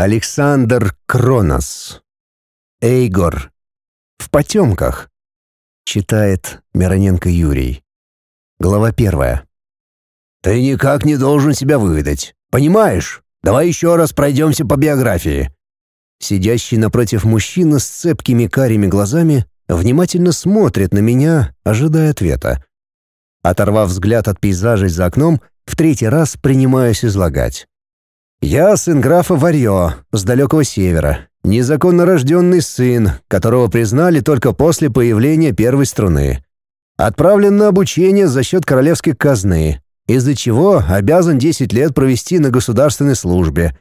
Александр Кронос. Эйгор. В потемках. Читает Мироненко Юрий. Глава первая. «Ты никак не должен себя выдать. Понимаешь? Давай еще раз пройдемся по биографии». Сидящий напротив мужчина с цепкими карими глазами внимательно смотрит на меня, ожидая ответа. Оторвав взгляд от пейзажей за окном, в третий раз принимаюсь излагать. «Я сын графа Варьё, с далекого севера, незаконно рожденный сын, которого признали только после появления первой струны. Отправлен на обучение за счет королевской казны, из-за чего обязан 10 лет провести на государственной службе.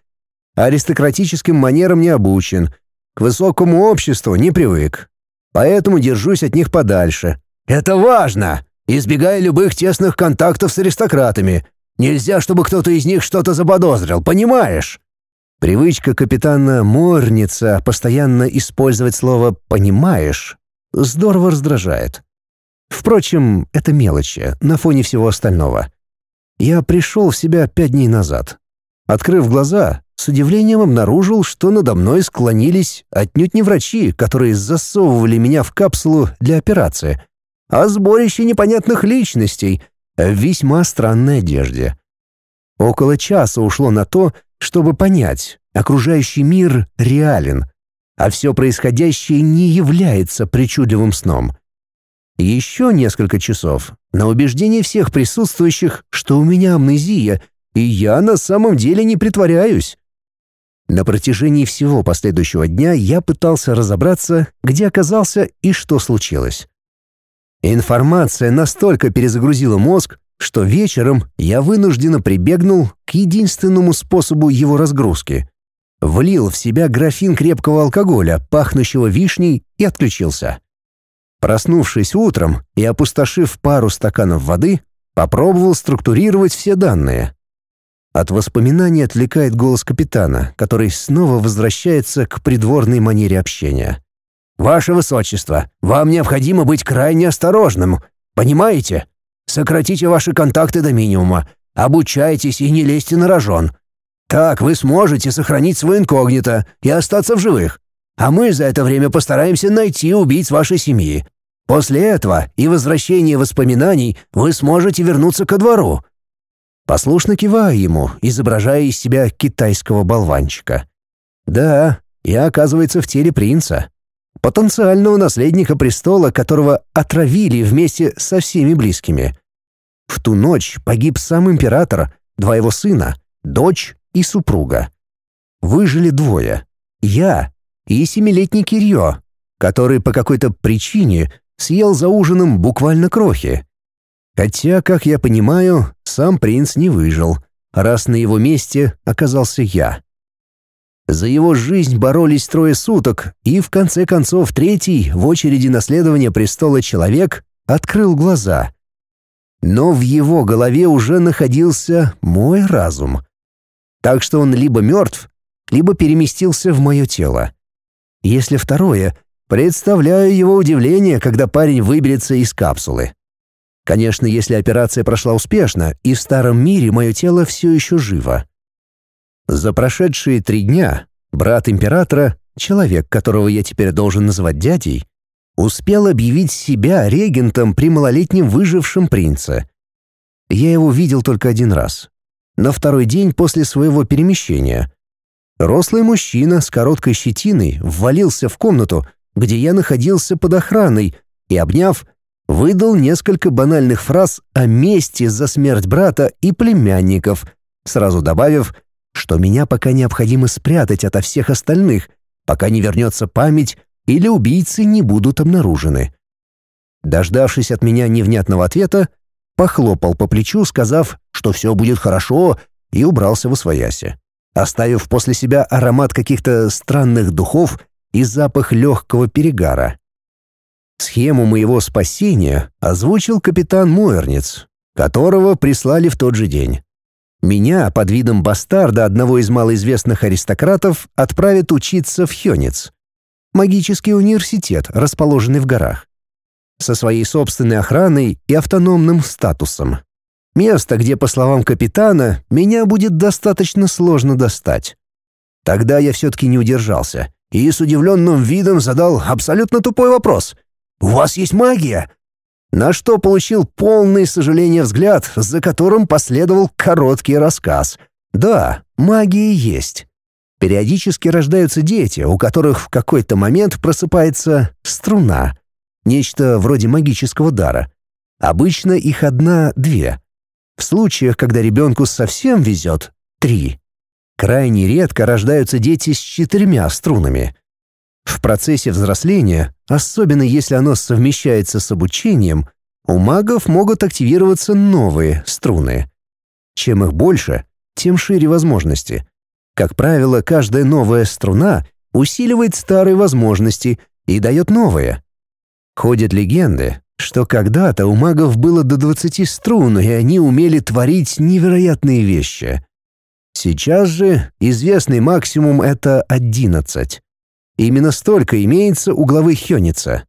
Аристократическим манерам не обучен, к высокому обществу не привык. Поэтому держусь от них подальше. Это важно, избегая любых тесных контактов с аристократами — Нельзя, чтобы кто-то из них что-то заподозрил, понимаешь?» Привычка капитана Морница постоянно использовать слово «понимаешь» здорово раздражает. Впрочем, это мелочи на фоне всего остального. Я пришел в себя пять дней назад. Открыв глаза, с удивлением обнаружил, что надо мной склонились отнюдь не врачи, которые засовывали меня в капсулу для операции, а сборище непонятных личностей — в весьма странной одежде. Около часа ушло на то, чтобы понять, окружающий мир реален, а все происходящее не является причудливым сном. Еще несколько часов на убеждение всех присутствующих, что у меня амнезия, и я на самом деле не притворяюсь. На протяжении всего последующего дня я пытался разобраться, где оказался и что случилось. Информация настолько перезагрузила мозг, что вечером я вынужденно прибегнул к единственному способу его разгрузки. Влил в себя графин крепкого алкоголя, пахнущего вишней, и отключился. Проснувшись утром и опустошив пару стаканов воды, попробовал структурировать все данные. От воспоминаний отвлекает голос капитана, который снова возвращается к придворной манере общения. «Ваше Высочество, вам необходимо быть крайне осторожным. Понимаете? Сократите ваши контакты до минимума. Обучайтесь и не лезьте на рожон. Так вы сможете сохранить свой инкогнито и остаться в живых. А мы за это время постараемся найти убийц вашей семьи. После этого и возвращения воспоминаний вы сможете вернуться ко двору». Послушно киваю ему, изображая из себя китайского болванчика. «Да, я, оказывается, в теле принца потенциального наследника престола, которого отравили вместе со всеми близкими. В ту ночь погиб сам император, два его сына, дочь и супруга. Выжили двое — я и семилетний Кирьё, который по какой-то причине съел за ужином буквально крохи. Хотя, как я понимаю, сам принц не выжил, раз на его месте оказался я. За его жизнь боролись трое суток, и в конце концов третий в очереди наследования престола человек открыл глаза. Но в его голове уже находился мой разум. Так что он либо мертв, либо переместился в мое тело. Если второе, представляю его удивление, когда парень выберется из капсулы. Конечно, если операция прошла успешно, и в старом мире мое тело все еще живо. За прошедшие три дня брат императора, человек, которого я теперь должен называть дядей, успел объявить себя регентом при малолетнем выжившем принце. Я его видел только один раз. На второй день после своего перемещения. Рослый мужчина с короткой щетиной ввалился в комнату, где я находился под охраной, и, обняв, выдал несколько банальных фраз о мести за смерть брата и племянников, сразу добавив — что меня пока необходимо спрятать ото всех остальных, пока не вернется память или убийцы не будут обнаружены. Дождавшись от меня невнятного ответа, похлопал по плечу, сказав, что все будет хорошо, и убрался в освояси, оставив после себя аромат каких-то странных духов и запах легкого перегара. Схему моего спасения озвучил капитан Муэрниц, которого прислали в тот же день. Меня под видом бастарда одного из малоизвестных аристократов отправят учиться в Хёнец. Магический университет, расположенный в горах. Со своей собственной охраной и автономным статусом. Место, где, по словам капитана, меня будет достаточно сложно достать. Тогда я все-таки не удержался и с удивленным видом задал абсолютно тупой вопрос. «У вас есть магия?» На что получил полный сожаления взгляд, за которым последовал короткий рассказ. «Да, магия есть. Периодически рождаются дети, у которых в какой-то момент просыпается струна, нечто вроде магического дара. Обычно их одна-две. В случаях, когда ребенку совсем везет, три. Крайне редко рождаются дети с четырьмя струнами. В процессе взросления, особенно если оно совмещается с обучением, у магов могут активироваться новые струны. Чем их больше, тем шире возможности. Как правило, каждая новая струна усиливает старые возможности и дает новые. Ходят легенды, что когда-то у магов было до 20 струн, и они умели творить невероятные вещи. Сейчас же известный максимум — это 11. Именно столько имеется у главы Хёница.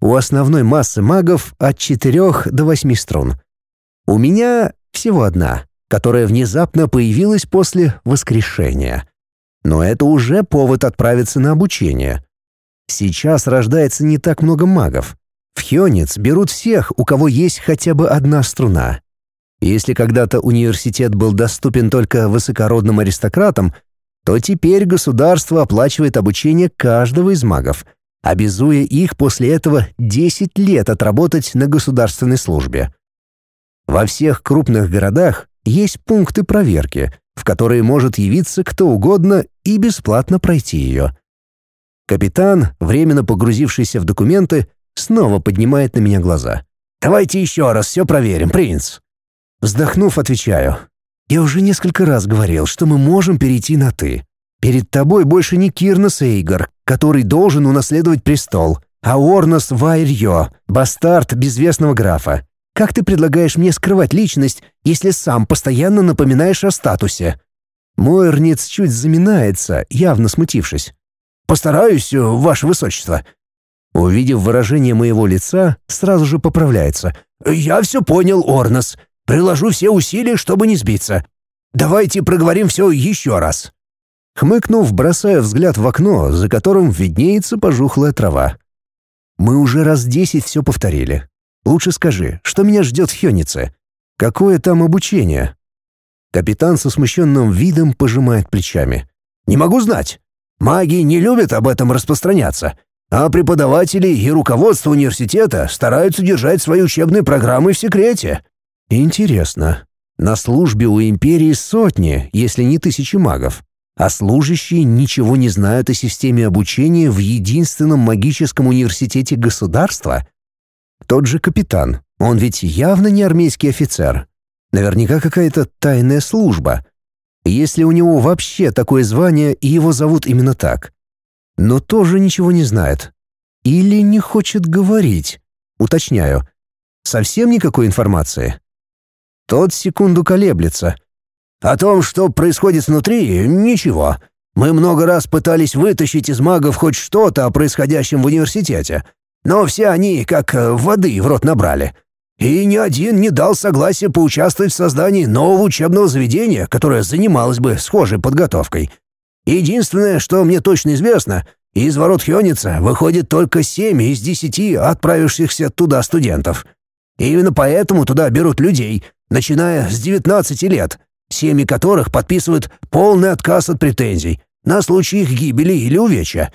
У основной массы магов от 4 до 8 струн. У меня всего одна, которая внезапно появилась после воскрешения. Но это уже повод отправиться на обучение. Сейчас рождается не так много магов. В Хёнец берут всех, у кого есть хотя бы одна струна. Если когда-то университет был доступен только высокородным аристократам, то теперь государство оплачивает обучение каждого из магов, обязуя их после этого 10 лет отработать на государственной службе. Во всех крупных городах есть пункты проверки, в которые может явиться кто угодно и бесплатно пройти ее. Капитан, временно погрузившийся в документы, снова поднимает на меня глаза. «Давайте еще раз все проверим, принц!» Вздохнув, отвечаю. «Я уже несколько раз говорил, что мы можем перейти на «ты». Перед тобой больше не Кирнос Эйгор, который должен унаследовать престол, а Орнос Вайрьё, бастард безвестного графа. Как ты предлагаешь мне скрывать личность, если сам постоянно напоминаешь о статусе?» Мойерниц чуть заминается, явно смутившись. «Постараюсь, ваше высочество». Увидев выражение моего лица, сразу же поправляется. «Я все понял, Орнос. Приложу все усилия, чтобы не сбиться. Давайте проговорим все еще раз». Хмыкнув, бросая взгляд в окно, за которым виднеется пожухлая трава. «Мы уже раз десять все повторили. Лучше скажи, что меня ждет в Хёнице? Какое там обучение?» Капитан со смущенным видом пожимает плечами. «Не могу знать. Маги не любят об этом распространяться, а преподаватели и руководство университета стараются держать свои учебные программы в секрете. Интересно. На службе у империи сотни, если не тысячи магов, а служащие ничего не знают о системе обучения в единственном магическом университете государства? Тот же капитан, он ведь явно не армейский офицер. Наверняка какая-то тайная служба. Если у него вообще такое звание, и его зовут именно так. Но тоже ничего не знает. Или не хочет говорить. Уточняю. Совсем никакой информации. Тот секунду колеблется. «О том, что происходит внутри, ничего. Мы много раз пытались вытащить из магов хоть что-то о происходящем в университете, но все они как э, воды в рот набрали. И ни один не дал согласия поучаствовать в создании нового учебного заведения, которое занималось бы схожей подготовкой. Единственное, что мне точно известно, из ворот Хёница выходит только семь из десяти отправившихся туда студентов. Именно поэтому туда берут людей — начиная с 19 лет, семьи которых подписывают полный отказ от претензий на случай их гибели или увечья.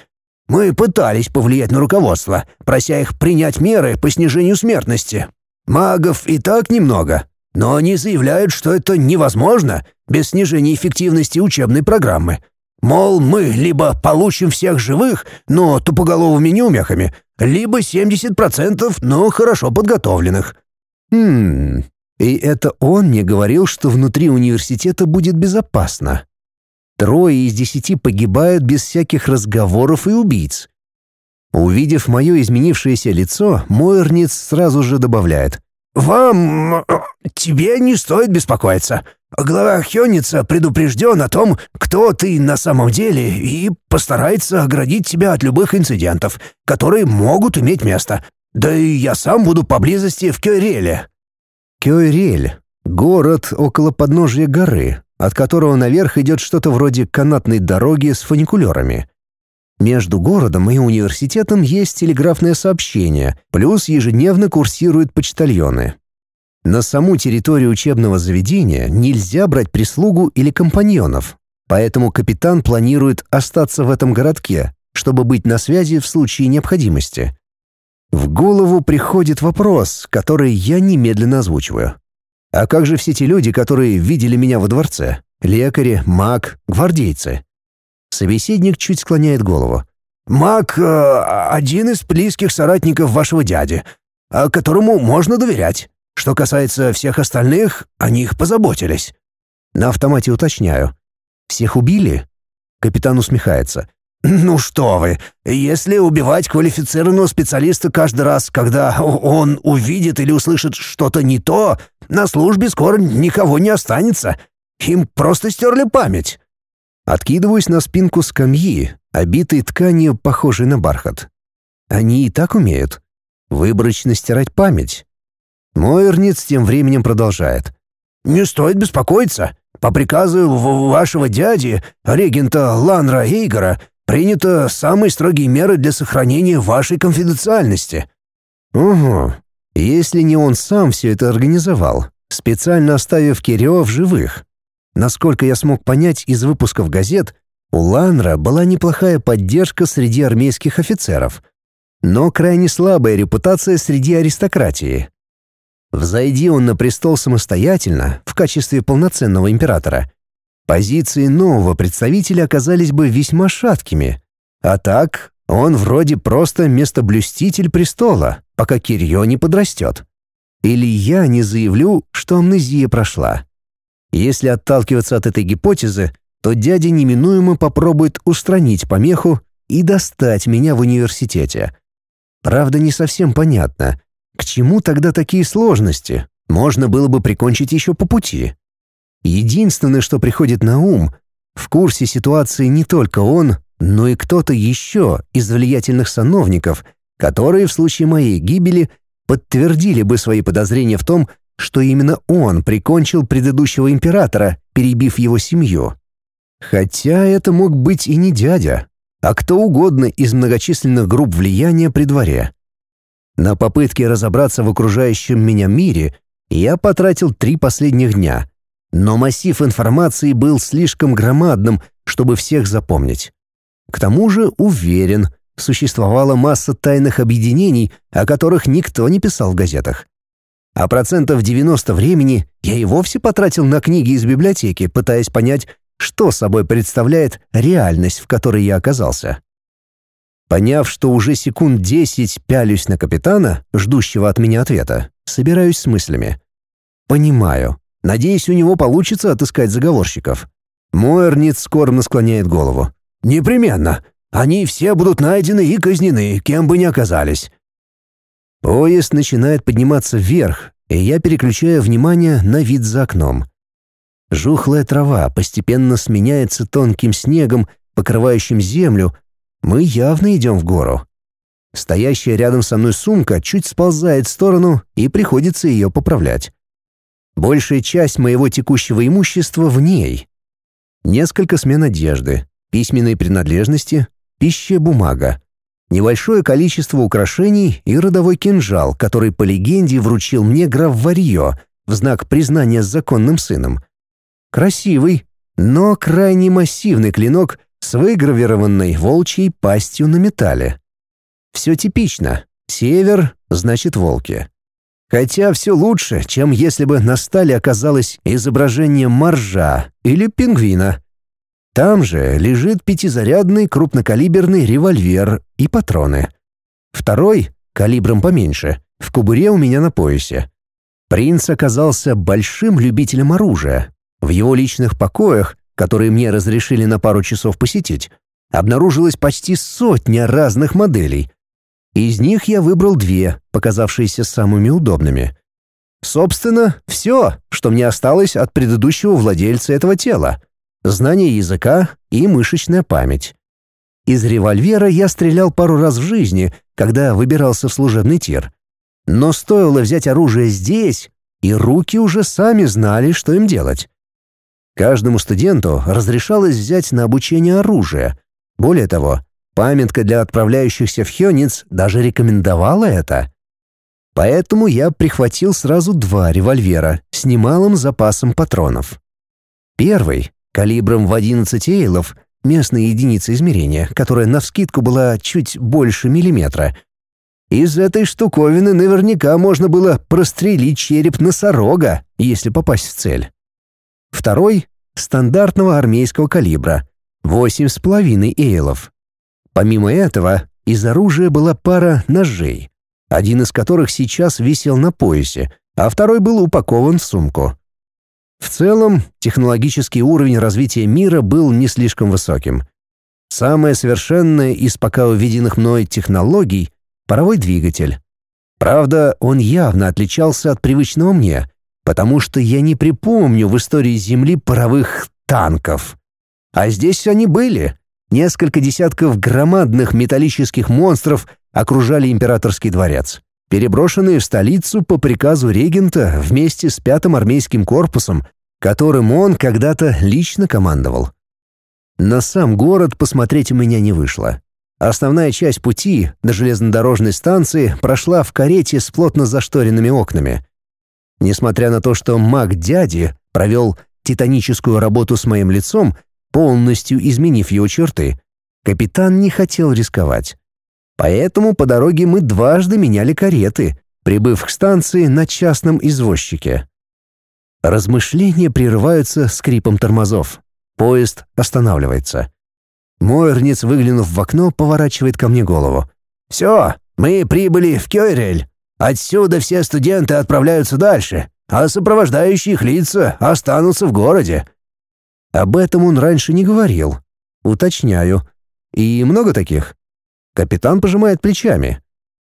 Мы пытались повлиять на руководство, прося их принять меры по снижению смертности. Магов и так немного, но они заявляют, что это невозможно без снижения эффективности учебной программы. Мол, мы либо получим всех живых, но тупоголовыми неумехами, либо 70%, но хорошо подготовленных. Хм, и это он мне говорил, что внутри университета будет безопасно. Трое из десяти погибают без всяких разговоров и убийц. Увидев мое изменившееся лицо, Мойерниц сразу же добавляет. «Вам... тебе не стоит беспокоиться. Глава Хённица предупрежден о том, кто ты на самом деле, и постарается оградить тебя от любых инцидентов, которые могут иметь место. Да и я сам буду поблизости в Кёреле. Кёйрель — город около подножия горы, от которого наверх идет что-то вроде канатной дороги с фуникулерами. Между городом и университетом есть телеграфное сообщение, плюс ежедневно курсируют почтальоны. На саму территорию учебного заведения нельзя брать прислугу или компаньонов, поэтому капитан планирует остаться в этом городке, чтобы быть на связи в случае необходимости. В голову приходит вопрос, который я немедленно озвучиваю. А как же все те люди, которые видели меня во дворце? Лекари, маг, гвардейцы? Собеседник чуть склоняет голову. «Маг э, — один из близких соратников вашего дяди, э, которому можно доверять. Что касается всех остальных, о них позаботились». На автомате уточняю. «Всех убили?» Капитан усмехается. «Ну что вы, если убивать квалифицированного специалиста каждый раз, когда он увидит или услышит что-то не то, на службе скоро никого не останется. Им просто стерли память». Откидываюсь на спинку скамьи, обитой тканью, похожей на бархат. Они и так умеют. Выборочно стирать память. Мойерниц тем временем продолжает. «Не стоит беспокоиться. По приказу вашего дяди, регента Ланра Эйгора, принято самые строгие меры для сохранения вашей конфиденциальности». «Угу. Если не он сам все это организовал, специально оставив Кирио в живых. Насколько я смог понять из выпусков газет, у Ланра была неплохая поддержка среди армейских офицеров, но крайне слабая репутация среди аристократии. Взойди он на престол самостоятельно, в качестве полноценного императора, позиции нового представителя оказались бы весьма шаткими. А так, он вроде просто местоблюститель престола, пока Кирьё не подрастет. Или я не заявлю, что амнезия прошла. Если отталкиваться от этой гипотезы, то дядя неминуемо попробует устранить помеху и достать меня в университете. Правда, не совсем понятно, к чему тогда такие сложности? Можно было бы прикончить еще по пути. Единственное, что приходит на ум, в курсе ситуации не только он, но и кто-то еще из влиятельных сановников, которые в случае моей гибели подтвердили бы свои подозрения в том, что именно он прикончил предыдущего императора, перебив его семью. Хотя это мог быть и не дядя, а кто угодно из многочисленных групп влияния при дворе. На попытки разобраться в окружающем меня мире я потратил три последних дня, но массив информации был слишком громадным, чтобы всех запомнить. К тому же, уверен, существовала масса тайных объединений, о которых никто не писал в газетах. А процентов 90 времени я и вовсе потратил на книги из библиотеки, пытаясь понять, что собой представляет реальность, в которой я оказался. Поняв, что уже секунд десять пялюсь на капитана, ждущего от меня ответа, собираюсь с мыслями. Понимаю. Надеюсь, у него получится отыскать заговорщиков. Мойерниц скорбно склоняет голову. «Непременно. Они все будут найдены и казнены, кем бы ни оказались». Поезд начинает подниматься вверх, и я переключаю внимание на вид за окном. Жухлая трава постепенно сменяется тонким снегом, покрывающим землю, мы явно идем в гору. Стоящая рядом со мной сумка чуть сползает в сторону, и приходится ее поправлять. Большая часть моего текущего имущества в ней. Несколько смен одежды, письменные принадлежности, пища, бумага, небольшое количество украшений и родовой кинжал, который по легенде вручил мне граф Варьё в знак признания с законным сыном. Красивый, но крайне массивный клинок — с выгравированной волчьей пастью на металле. Все типично. Север — значит волки. Хотя все лучше, чем если бы на стале оказалось изображение моржа или пингвина. Там же лежит пятизарядный крупнокалиберный револьвер и патроны. Второй, калибром поменьше, в кубуре у меня на поясе. Принц оказался большим любителем оружия. В его личных покоях которые мне разрешили на пару часов посетить, обнаружилось почти сотня разных моделей. Из них я выбрал две, показавшиеся самыми удобными. Собственно, все, что мне осталось от предыдущего владельца этого тела. Знание языка и мышечная память. Из револьвера я стрелял пару раз в жизни, когда выбирался в служебный тир. Но стоило взять оружие здесь, и руки уже сами знали, что им делать. Каждому студенту разрешалось взять на обучение оружие. Более того, памятка для отправляющихся в Хёнец даже рекомендовала это. Поэтому я прихватил сразу два револьвера с немалым запасом патронов. Первый, калибром в 11 эйлов, местная единица измерения, которая навскидку была чуть больше миллиметра. Из этой штуковины наверняка можно было прострелить череп носорога, если попасть в цель. Второй — стандартного армейского калибра, 8,5 эйлов. Помимо этого, из оружия была пара ножей, один из которых сейчас висел на поясе, а второй был упакован в сумку. В целом, технологический уровень развития мира был не слишком высоким. Самое совершенное из пока увиденных мной технологий — паровой двигатель. Правда, он явно отличался от привычного мне, потому что я не припомню в истории Земли паровых танков. А здесь они были. Несколько десятков громадных металлических монстров окружали императорский дворец, переброшенные в столицу по приказу регента вместе с пятым армейским корпусом, которым он когда-то лично командовал. На сам город посмотреть у меня не вышло. Основная часть пути до железнодорожной станции прошла в карете с плотно зашторенными окнами. Несмотря на то, что маг дяди провел титаническую работу с моим лицом, полностью изменив его черты, капитан не хотел рисковать. Поэтому по дороге мы дважды меняли кареты, прибыв к станции на частном извозчике. Размышления прерываются скрипом тормозов. Поезд останавливается. Мойерниц, выглянув в окно, поворачивает ко мне голову. «Все, мы прибыли в Кёйрель. Отсюда все студенты отправляются дальше, а сопровождающие их лица останутся в городе. Об этом он раньше не говорил. Уточняю. И много таких? Капитан пожимает плечами.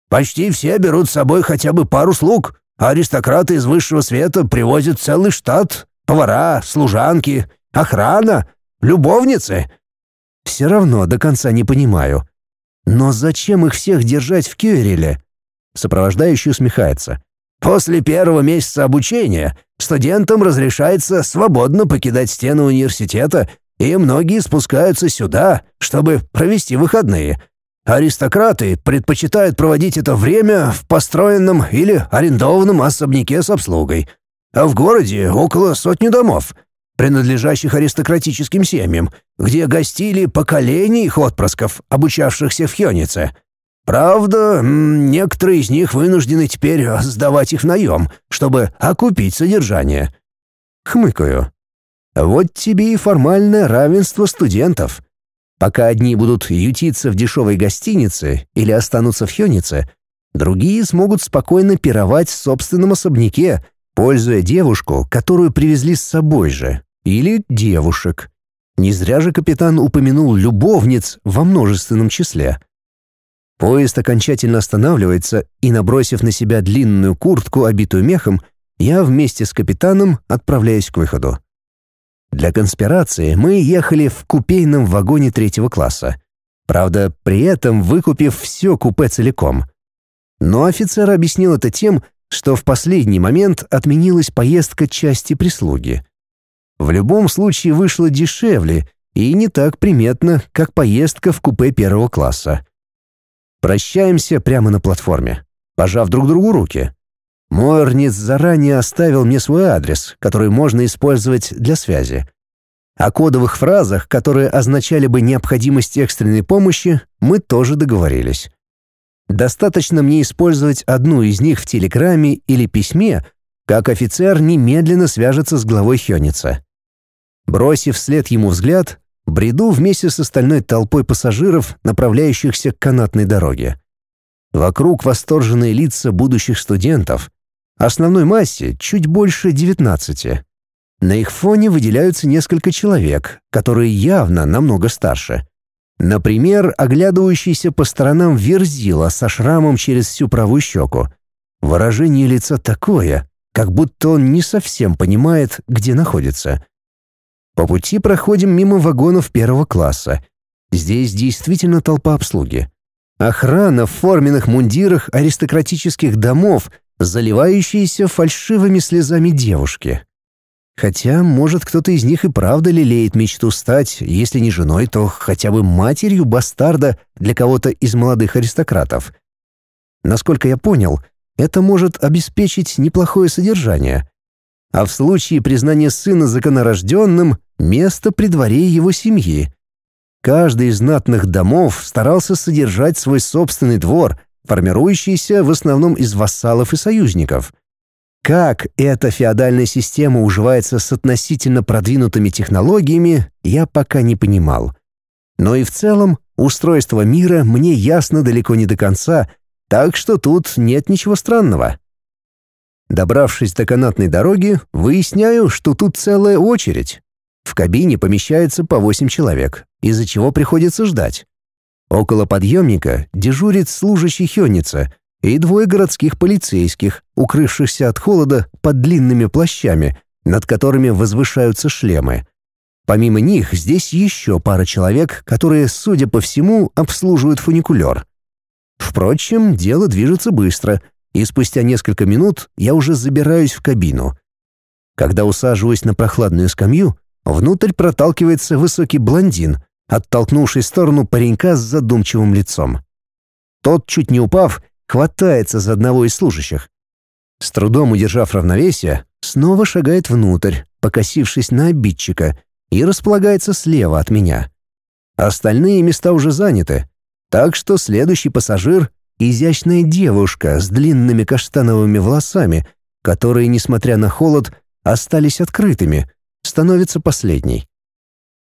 Почти все берут с собой хотя бы пару слуг, аристократы из высшего света привозят целый штат. Повара, служанки, охрана, любовницы. Все равно до конца не понимаю. Но зачем их всех держать в Кюреле? Сопровождающий усмехается. После первого месяца обучения студентам разрешается свободно покидать стены университета, и многие спускаются сюда, чтобы провести выходные. Аристократы предпочитают проводить это время в построенном или арендованном особняке с обслугой. А в городе около сотни домов, принадлежащих аристократическим семьям, где гостили поколения их отпрысков, обучавшихся в Хёнице — Правда, некоторые из них вынуждены теперь сдавать их в наем, чтобы окупить содержание. Хмыкаю. Вот тебе и формальное равенство студентов. Пока одни будут ютиться в дешевой гостинице или останутся в Хёнице, другие смогут спокойно пировать в собственном особняке, пользуя девушку, которую привезли с собой же, или девушек. Не зря же капитан упомянул любовниц во множественном числе. Поезд окончательно останавливается, и, набросив на себя длинную куртку, обитую мехом, я вместе с капитаном отправляюсь к выходу. Для конспирации мы ехали в купейном вагоне третьего класса. Правда, при этом выкупив все купе целиком. Но офицер объяснил это тем, что в последний момент отменилась поездка части прислуги. В любом случае вышло дешевле и не так приметно, как поездка в купе первого класса. Прощаемся прямо на платформе, пожав друг другу руки. Мойерниц заранее оставил мне свой адрес, который можно использовать для связи. О кодовых фразах, которые означали бы необходимость экстренной помощи, мы тоже договорились. Достаточно мне использовать одну из них в телеграмме или письме, как офицер немедленно свяжется с главой Хёница. Бросив вслед ему взгляд, бреду вместе с остальной толпой пассажиров, направляющихся к канатной дороге. Вокруг восторженные лица будущих студентов. Основной массе чуть больше 19. На их фоне выделяются несколько человек, которые явно намного старше. Например, оглядывающийся по сторонам Верзила со шрамом через всю правую щеку. Выражение лица такое, как будто он не совсем понимает, где находится — по пути проходим мимо вагонов первого класса. Здесь действительно толпа обслуги. Охрана в форменных мундирах аристократических домов, заливающиеся фальшивыми слезами девушки. Хотя, может, кто-то из них и правда лелеет мечту стать, если не женой, то хотя бы матерью бастарда для кого-то из молодых аристократов. Насколько я понял, это может обеспечить неплохое содержание. А в случае признания сына законорожденным — место при дворе его семьи. Каждый из знатных домов старался содержать свой собственный двор, формирующийся в основном из вассалов и союзников — как эта феодальная система уживается с относительно продвинутыми технологиями, я пока не понимал. Но и в целом устройство мира мне ясно далеко не до конца, так что тут нет ничего странного. Добравшись до канатной дороги, выясняю, что тут целая очередь. В кабине помещается по 8 человек, из-за чего приходится ждать. Около подъемника дежурит служащий Хённица — и двое городских полицейских, укрывшихся от холода под длинными плащами, над которыми возвышаются шлемы. Помимо них здесь еще пара человек, которые, судя по всему, обслуживают фуникулер. Впрочем, дело движется быстро, и спустя несколько минут я уже забираюсь в кабину. Когда усаживаюсь на прохладную скамью, внутрь проталкивается высокий блондин, оттолкнувший сторону паренька с задумчивым лицом. Тот, чуть не упав, хватается за одного из служащих. С трудом удержав равновесие, снова шагает внутрь, покосившись на обидчика, и располагается слева от меня. Остальные места уже заняты, так что следующий пассажир — изящная девушка с длинными каштановыми волосами, которые, несмотря на холод, остались открытыми, становится последней.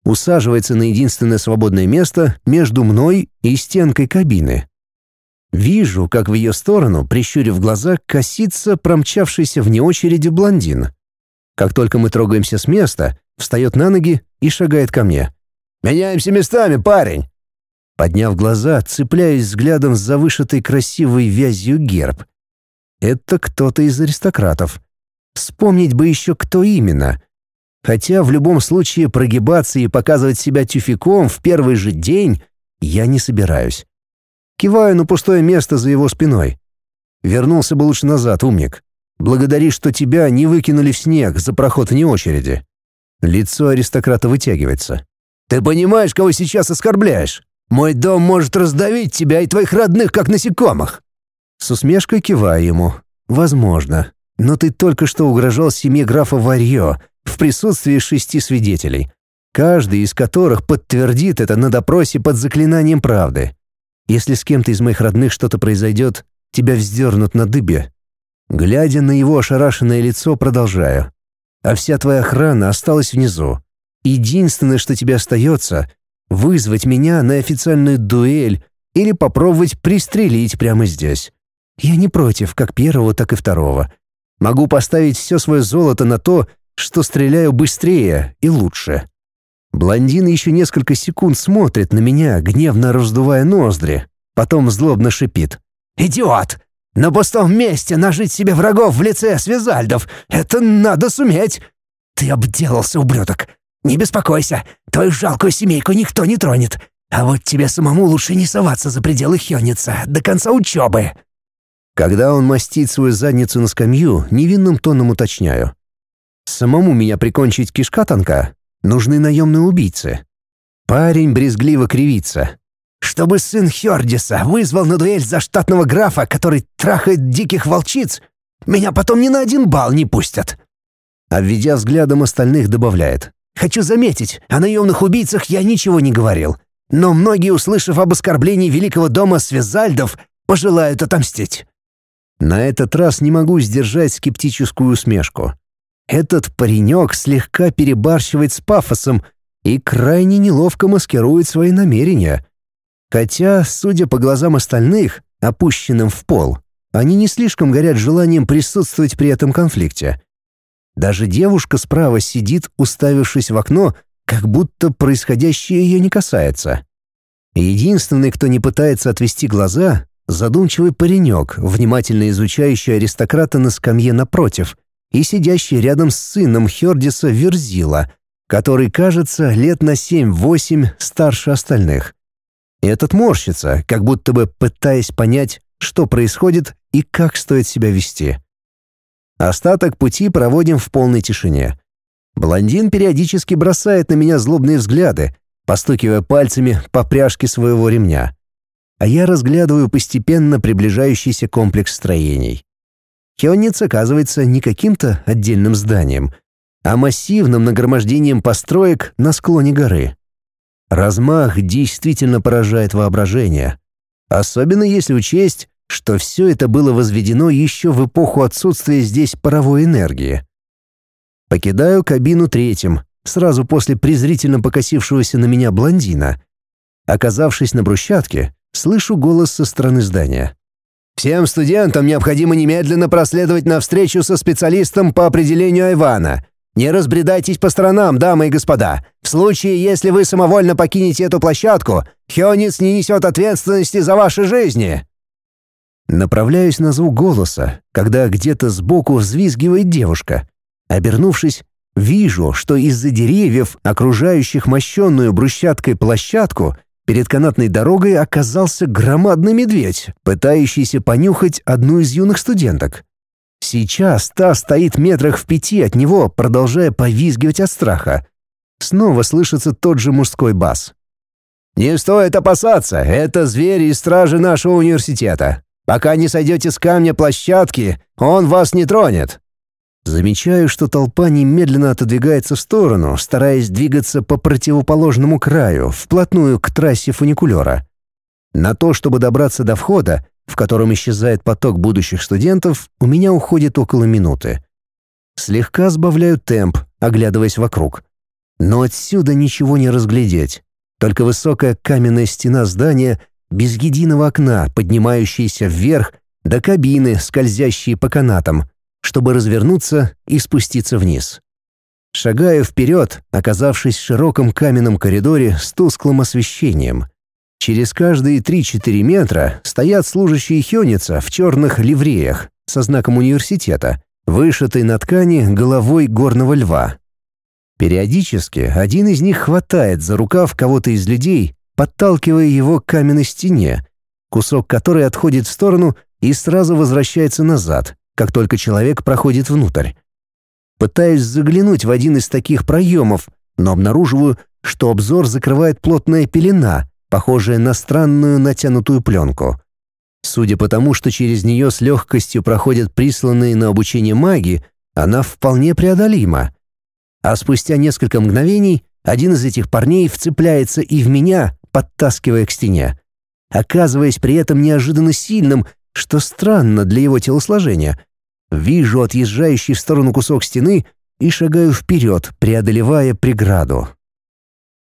Усаживается на единственное свободное место между мной и стенкой кабины, Вижу, как в ее сторону, прищурив глаза, косится промчавшийся вне очереди блондин. Как только мы трогаемся с места, встает на ноги и шагает ко мне. «Меняемся местами, парень!» Подняв глаза, цепляюсь взглядом за вышитой красивой вязью герб. Это кто-то из аристократов. Вспомнить бы еще, кто именно. Хотя в любом случае прогибаться и показывать себя тюфяком в первый же день я не собираюсь. Киваю на пустое место за его спиной. Вернулся бы лучше назад, умник. Благодари, что тебя не выкинули в снег за проход вне очереди. Лицо аристократа вытягивается. Ты понимаешь, кого сейчас оскорбляешь? Мой дом может раздавить тебя и твоих родных, как насекомых. С усмешкой киваю ему. Возможно. Но ты только что угрожал семье графа Варьё в присутствии шести свидетелей, каждый из которых подтвердит это на допросе под заклинанием правды. Если с кем-то из моих родных что-то произойдет, тебя вздернут на дыбе. Глядя на его ошарашенное лицо, продолжаю. А вся твоя охрана осталась внизу. Единственное, что тебе остается — вызвать меня на официальную дуэль или попробовать пристрелить прямо здесь. Я не против как первого, так и второго. Могу поставить все свое золото на то, что стреляю быстрее и лучше. Блондин еще несколько секунд смотрит на меня, гневно раздувая ноздри. Потом злобно шипит. «Идиот! На пустом месте нажить себе врагов в лице связальдов! Это надо суметь! Ты обделался, ублюдок! Не беспокойся, твою жалкую семейку никто не тронет. А вот тебе самому лучше не соваться за пределы Хёница до конца учебы!» Когда он мастит свою задницу на скамью, невинным тоном уточняю. «Самому меня прикончить кишка тонка? Нужны наемные убийцы. Парень брезгливо кривится. Чтобы сын Хердиса вызвал на дуэль за штатного графа, который трахает диких волчиц, меня потом ни на один бал не пустят. Обведя взглядом остальных, добавляет. Хочу заметить, о наемных убийцах я ничего не говорил. Но многие, услышав об оскорблении великого дома Связальдов, пожелают отомстить. На этот раз не могу сдержать скептическую усмешку. Этот паренек слегка перебарщивает с пафосом и крайне неловко маскирует свои намерения. Хотя, судя по глазам остальных, опущенным в пол, они не слишком горят желанием присутствовать при этом конфликте. Даже девушка справа сидит, уставившись в окно, как будто происходящее ее не касается. Единственный, кто не пытается отвести глаза, задумчивый паренек, внимательно изучающий аристократа на скамье напротив — и сидящий рядом с сыном Хердиса Верзила, который, кажется, лет на семь-восемь старше остальных. Этот морщится, как будто бы пытаясь понять, что происходит и как стоит себя вести. Остаток пути проводим в полной тишине. Блондин периодически бросает на меня злобные взгляды, постукивая пальцами по пряжке своего ремня. А я разглядываю постепенно приближающийся комплекс строений. Хионец оказывается не каким-то отдельным зданием, а массивным нагромождением построек на склоне горы. Размах действительно поражает воображение, особенно если учесть, что все это было возведено еще в эпоху отсутствия здесь паровой энергии. Покидаю кабину третьим, сразу после презрительно покосившегося на меня блондина. Оказавшись на брусчатке, слышу голос со стороны здания. «Всем студентам необходимо немедленно проследовать на встречу со специалистом по определению Айвана. Не разбредайтесь по сторонам, дамы и господа. В случае, если вы самовольно покинете эту площадку, Хионис не несет ответственности за ваши жизни». Направляюсь на звук голоса, когда где-то сбоку взвизгивает девушка. Обернувшись, вижу, что из-за деревьев, окружающих мощенную брусчаткой площадку, перед канатной дорогой оказался громадный медведь, пытающийся понюхать одну из юных студенток. Сейчас та стоит метрах в пяти от него, продолжая повизгивать от страха. Снова слышится тот же мужской бас. «Не стоит опасаться, это звери из стражи нашего университета. Пока не сойдете с камня площадки, он вас не тронет. Замечаю, что толпа немедленно отодвигается в сторону, стараясь двигаться по противоположному краю, вплотную к трассе фуникулера. На то, чтобы добраться до входа, в котором исчезает поток будущих студентов, у меня уходит около минуты. Слегка сбавляю темп, оглядываясь вокруг. Но отсюда ничего не разглядеть. Только высокая каменная стена здания без единого окна, поднимающаяся вверх, до кабины, скользящие по канатам — чтобы развернуться и спуститься вниз. Шагаю вперед, оказавшись в широком каменном коридоре с тусклым освещением. Через каждые 3-4 метра стоят служащие Хёница в черных ливреях со знаком университета, вышитой на ткани головой горного льва. Периодически один из них хватает за рукав кого-то из людей, подталкивая его к каменной стене, кусок которой отходит в сторону и сразу возвращается назад, как только человек проходит внутрь. Пытаюсь заглянуть в один из таких проемов, но обнаруживаю, что обзор закрывает плотная пелена, похожая на странную натянутую пленку. Судя по тому, что через нее с легкостью проходят присланные на обучение маги, она вполне преодолима. А спустя несколько мгновений один из этих парней вцепляется и в меня, подтаскивая к стене. Оказываясь при этом неожиданно сильным что странно для его телосложения. Вижу отъезжающий в сторону кусок стены и шагаю вперед, преодолевая преграду.